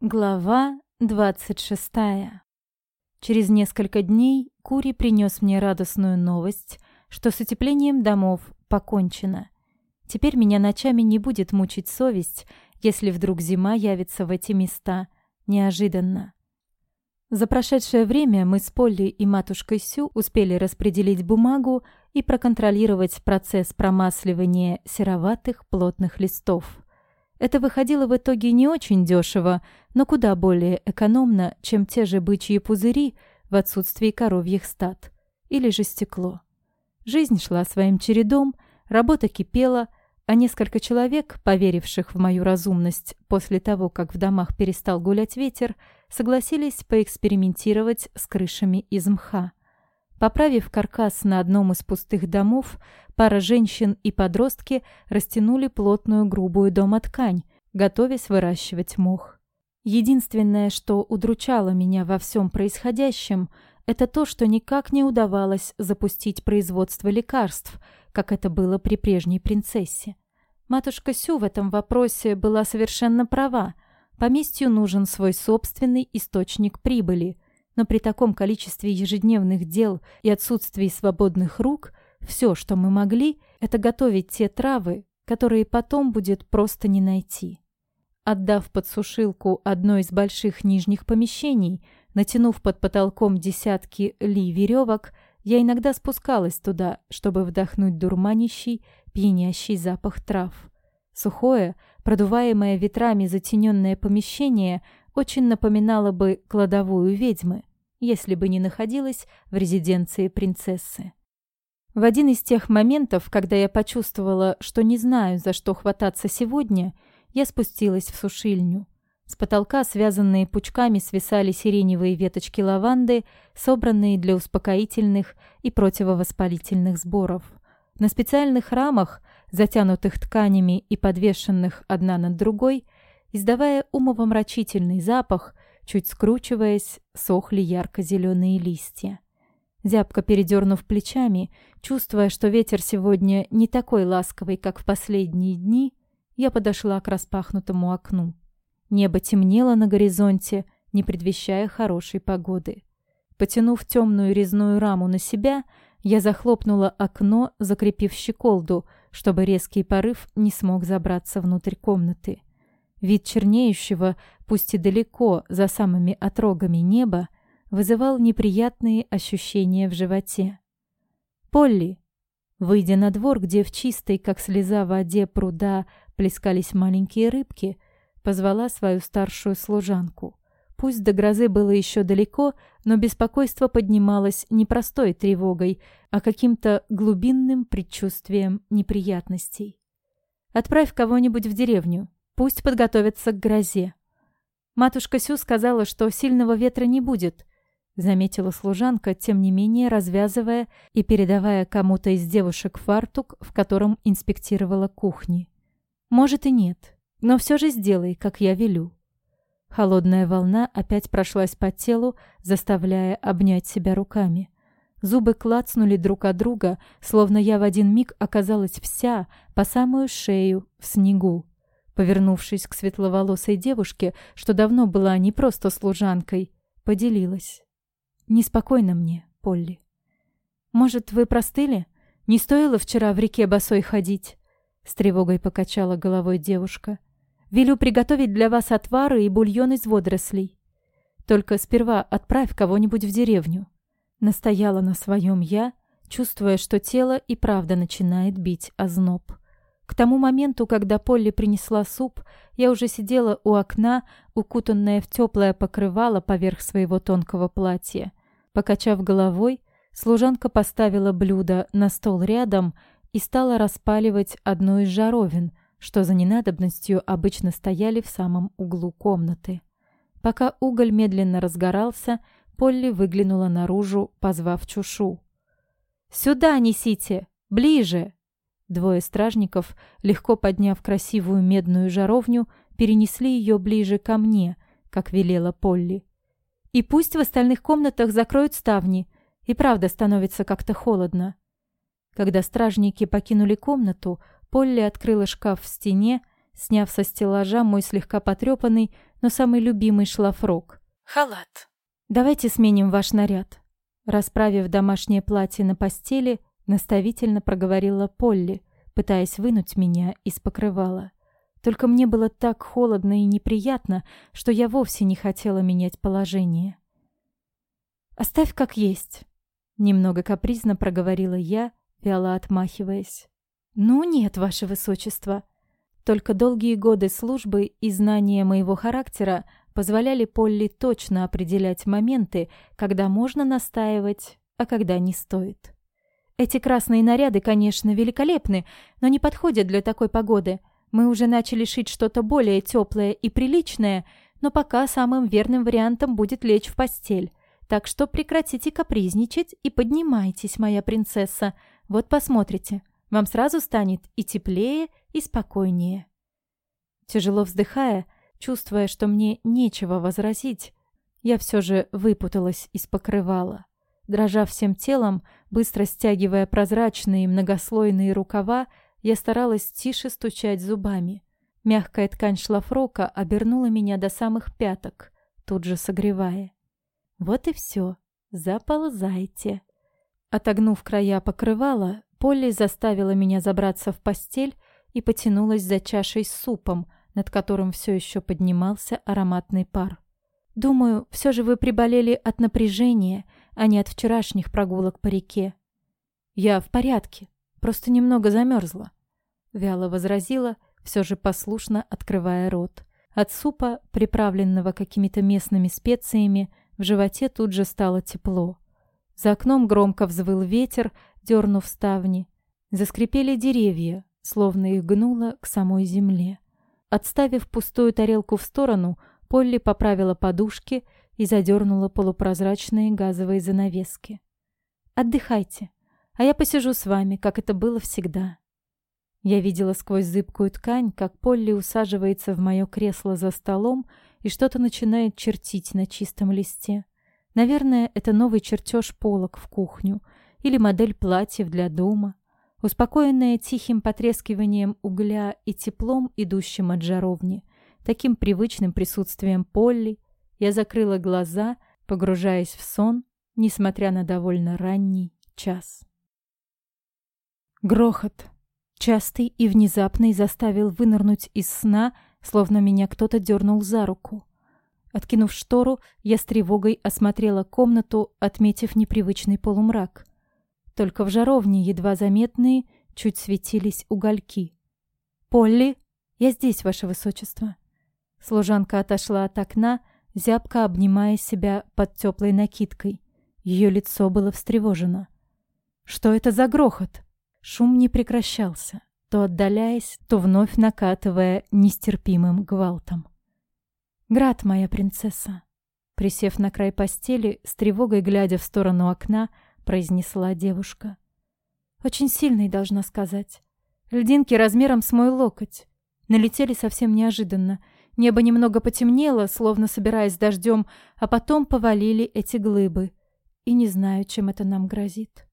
Глава 26. Через несколько дней Кури принес мне радостную новость, что с утеплением домов покончено. Теперь меня ночами не будет мучить совесть, если вдруг зима явится в эти места неожиданно. За прошедшее время мы с Полли и матушкой Сю успели распределить бумагу и проконтролировать процесс промасливания сероватых плотных листов. Это выходило в итоге не очень дешево, но куда более экономно, чем те же бычьи пузыри в отсутствии коровьих стад. Или же стекло. Жизнь шла своим чередом, работа кипела, а несколько человек, поверивших в мою разумность после того, как в домах перестал гулять ветер, согласились поэкспериментировать с крышами из мха. Поправив каркас на одном из пустых домов, пара женщин и подростки растянули плотную грубую домоткань, готовясь выращивать мох. Единственное, что удручало меня во всем происходящем, это то, что никак не удавалось запустить производство лекарств, как это было при прежней принцессе. Матушка Сю в этом вопросе была совершенно права. Поместью нужен свой собственный источник прибыли – но при таком количестве ежедневных дел и отсутствии свободных рук все, что мы могли, это готовить те травы, которые потом будет просто не найти. Отдав под сушилку одно из больших нижних помещений, натянув под потолком десятки ли веревок, я иногда спускалась туда, чтобы вдохнуть дурманящий, пьянящий запах трав. Сухое, продуваемое ветрами затененное помещение очень напоминала бы кладовую ведьмы, если бы не находилась в резиденции принцессы. В один из тех моментов, когда я почувствовала, что не знаю, за что хвататься сегодня, я спустилась в сушильню. С потолка, связанные пучками, свисали сиреневые веточки лаванды, собранные для успокоительных и противовоспалительных сборов. На специальных рамах, затянутых тканями и подвешенных одна над другой, Издавая умопомрачительный запах, чуть скручиваясь, сохли ярко-зеленые листья. Зябко передернув плечами, чувствуя, что ветер сегодня не такой ласковый, как в последние дни, я подошла к распахнутому окну. Небо темнело на горизонте, не предвещая хорошей погоды. Потянув темную резную раму на себя, я захлопнула окно, закрепив щеколду, чтобы резкий порыв не смог забраться внутрь комнаты. Вид чернеющего, пусть и далеко, за самыми отрогами неба, вызывал неприятные ощущения в животе. «Полли!» Выйдя на двор, где в чистой, как слеза, воде пруда плескались маленькие рыбки, позвала свою старшую служанку. Пусть до грозы было еще далеко, но беспокойство поднималось не простой тревогой, а каким-то глубинным предчувствием неприятностей. «Отправь кого-нибудь в деревню. Пусть подготовятся к грозе. Матушка Сю сказала, что сильного ветра не будет, заметила служанка, тем не менее развязывая и передавая кому-то из девушек фартук, в котором инспектировала кухни. Может и нет, но все же сделай, как я велю. Холодная волна опять прошлась по телу, заставляя обнять себя руками. Зубы клацнули друг от друга, словно я в один миг оказалась вся, по самую шею, в снегу. Повернувшись к светловолосой девушке, что давно была не просто служанкой, поделилась. «Неспокойно мне, Полли. Может, вы простыли? Не стоило вчера в реке босой ходить?» С тревогой покачала головой девушка. «Велю приготовить для вас отвары и бульон из водорослей. Только сперва отправь кого-нибудь в деревню». Настояла на своем я, чувствуя, что тело и правда начинает бить озноб. К тому моменту, когда Полли принесла суп, я уже сидела у окна, укутанная в теплое покрывало поверх своего тонкого платья. Покачав головой, служанка поставила блюдо на стол рядом и стала распаливать одну из жаровин, что за ненадобностью обычно стояли в самом углу комнаты. Пока уголь медленно разгорался, Полли выглянула наружу, позвав Чушу. «Сюда несите! Ближе!» Двое стражников, легко подняв красивую медную жаровню, перенесли ее ближе ко мне, как велела Полли. И пусть в остальных комнатах закроют ставни, и правда становится как-то холодно. Когда стражники покинули комнату, Полли открыла шкаф в стене, сняв со стеллажа мой слегка потрепанный, но самый любимый шлафрок. «Халат». «Давайте сменим ваш наряд». Расправив домашнее платье на постели, наставительно проговорила Полли, пытаясь вынуть меня из покрывала. Только мне было так холодно и неприятно, что я вовсе не хотела менять положение. «Оставь как есть», — немного капризно проговорила я, вяло отмахиваясь. «Ну нет, ваше высочество». Только долгие годы службы и знания моего характера позволяли Полли точно определять моменты, когда можно настаивать, а когда не стоит. Эти красные наряды, конечно, великолепны, но не подходят для такой погоды. Мы уже начали шить что-то более теплое и приличное, но пока самым верным вариантом будет лечь в постель. Так что прекратите капризничать и поднимайтесь, моя принцесса. Вот посмотрите, вам сразу станет и теплее, и спокойнее. Тяжело вздыхая, чувствуя, что мне нечего возразить, я все же выпуталась из покрывала. Дрожа всем телом, быстро стягивая прозрачные многослойные рукава, я старалась тише стучать зубами. Мягкая ткань шлафрока обернула меня до самых пяток, тут же согревая. Вот и все. Заползайте. Отогнув края покрывала, Полли заставила меня забраться в постель и потянулась за чашей с супом, над которым все еще поднимался ароматный пар. «Думаю, все же вы приболели от напряжения, а не от вчерашних прогулок по реке». «Я в порядке, просто немного замерзла», — вяло возразила, все же послушно открывая рот. От супа, приправленного какими-то местными специями, в животе тут же стало тепло. За окном громко взвыл ветер, дернув ставни. Заскрипели деревья, словно их гнуло к самой земле. Отставив пустую тарелку в сторону, Полли поправила подушки и задернула полупрозрачные газовые занавески. «Отдыхайте, а я посижу с вами, как это было всегда». Я видела сквозь зыбкую ткань, как Полли усаживается в мое кресло за столом и что-то начинает чертить на чистом листе. Наверное, это новый чертеж полок в кухню или модель платьев для дома. Успокоенная тихим потрескиванием угля и теплом, идущим от жаровни, таким привычным присутствием Полли, я закрыла глаза, погружаясь в сон, несмотря на довольно ранний час. Грохот, частый и внезапный, заставил вынырнуть из сна словно меня кто-то дернул за руку. Откинув штору, я с тревогой осмотрела комнату, отметив непривычный полумрак. Только в жаровне едва заметные чуть светились угольки. «Полли, я здесь, ваше высочество». Служанка отошла от окна, зябко обнимая себя под теплой накидкой. Ее лицо было встревожено. «Что это за грохот?» Шум не прекращался то отдаляясь, то вновь накатывая нестерпимым гвалтом. «Град, моя принцесса!» Присев на край постели, с тревогой глядя в сторону окна, произнесла девушка. «Очень сильный, должна сказать. Льдинки размером с мой локоть. Налетели совсем неожиданно. Небо немного потемнело, словно собираясь дождем, а потом повалили эти глыбы. И не знаю, чем это нам грозит».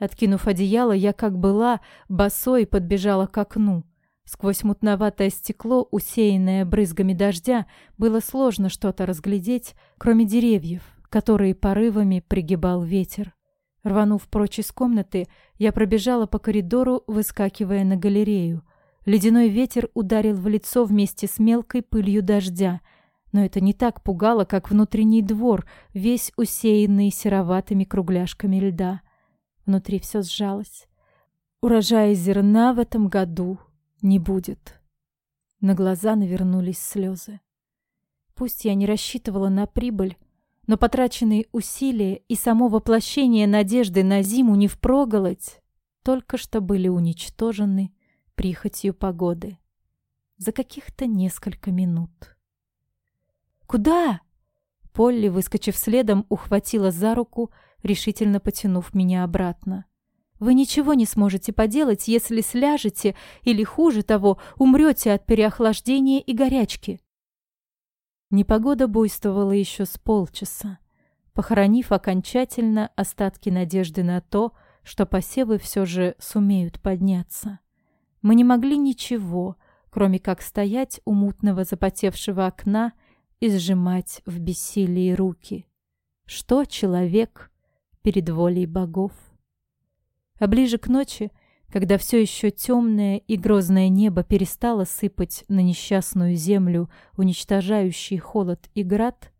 Откинув одеяло, я как была, босой подбежала к окну. Сквозь мутноватое стекло, усеянное брызгами дождя, было сложно что-то разглядеть, кроме деревьев, которые порывами пригибал ветер. Рванув прочь из комнаты, я пробежала по коридору, выскакивая на галерею. Ледяной ветер ударил в лицо вместе с мелкой пылью дождя, но это не так пугало, как внутренний двор, весь усеянный сероватыми кругляшками льда. Внутри все сжалось. Урожая зерна в этом году не будет. На глаза навернулись слезы. Пусть я не рассчитывала на прибыль, но потраченные усилия и само воплощение надежды на зиму не впроголодь только что были уничтожены прихотью погоды. За каких-то несколько минут. «Куда?» Полли, выскочив следом, ухватила за руку, решительно потянув меня обратно. «Вы ничего не сможете поделать, если сляжете или, хуже того, умрете от переохлаждения и горячки». Непогода буйствовала еще с полчаса, похоронив окончательно остатки надежды на то, что посевы все же сумеют подняться. Мы не могли ничего, кроме как стоять у мутного запотевшего окна и сжимать в бессилии руки. Что человек перед волей богов? А ближе к ночи, когда все еще темное и грозное небо перестало сыпать на несчастную землю уничтожающий холод и град,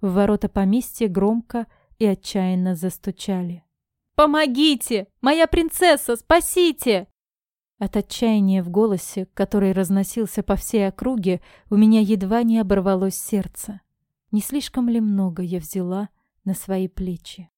в ворота поместья громко и отчаянно застучали. «Помогите! Моя принцесса, спасите!» От отчаяния в голосе, который разносился по всей округе, у меня едва не оборвалось сердце. Не слишком ли много я взяла на свои плечи?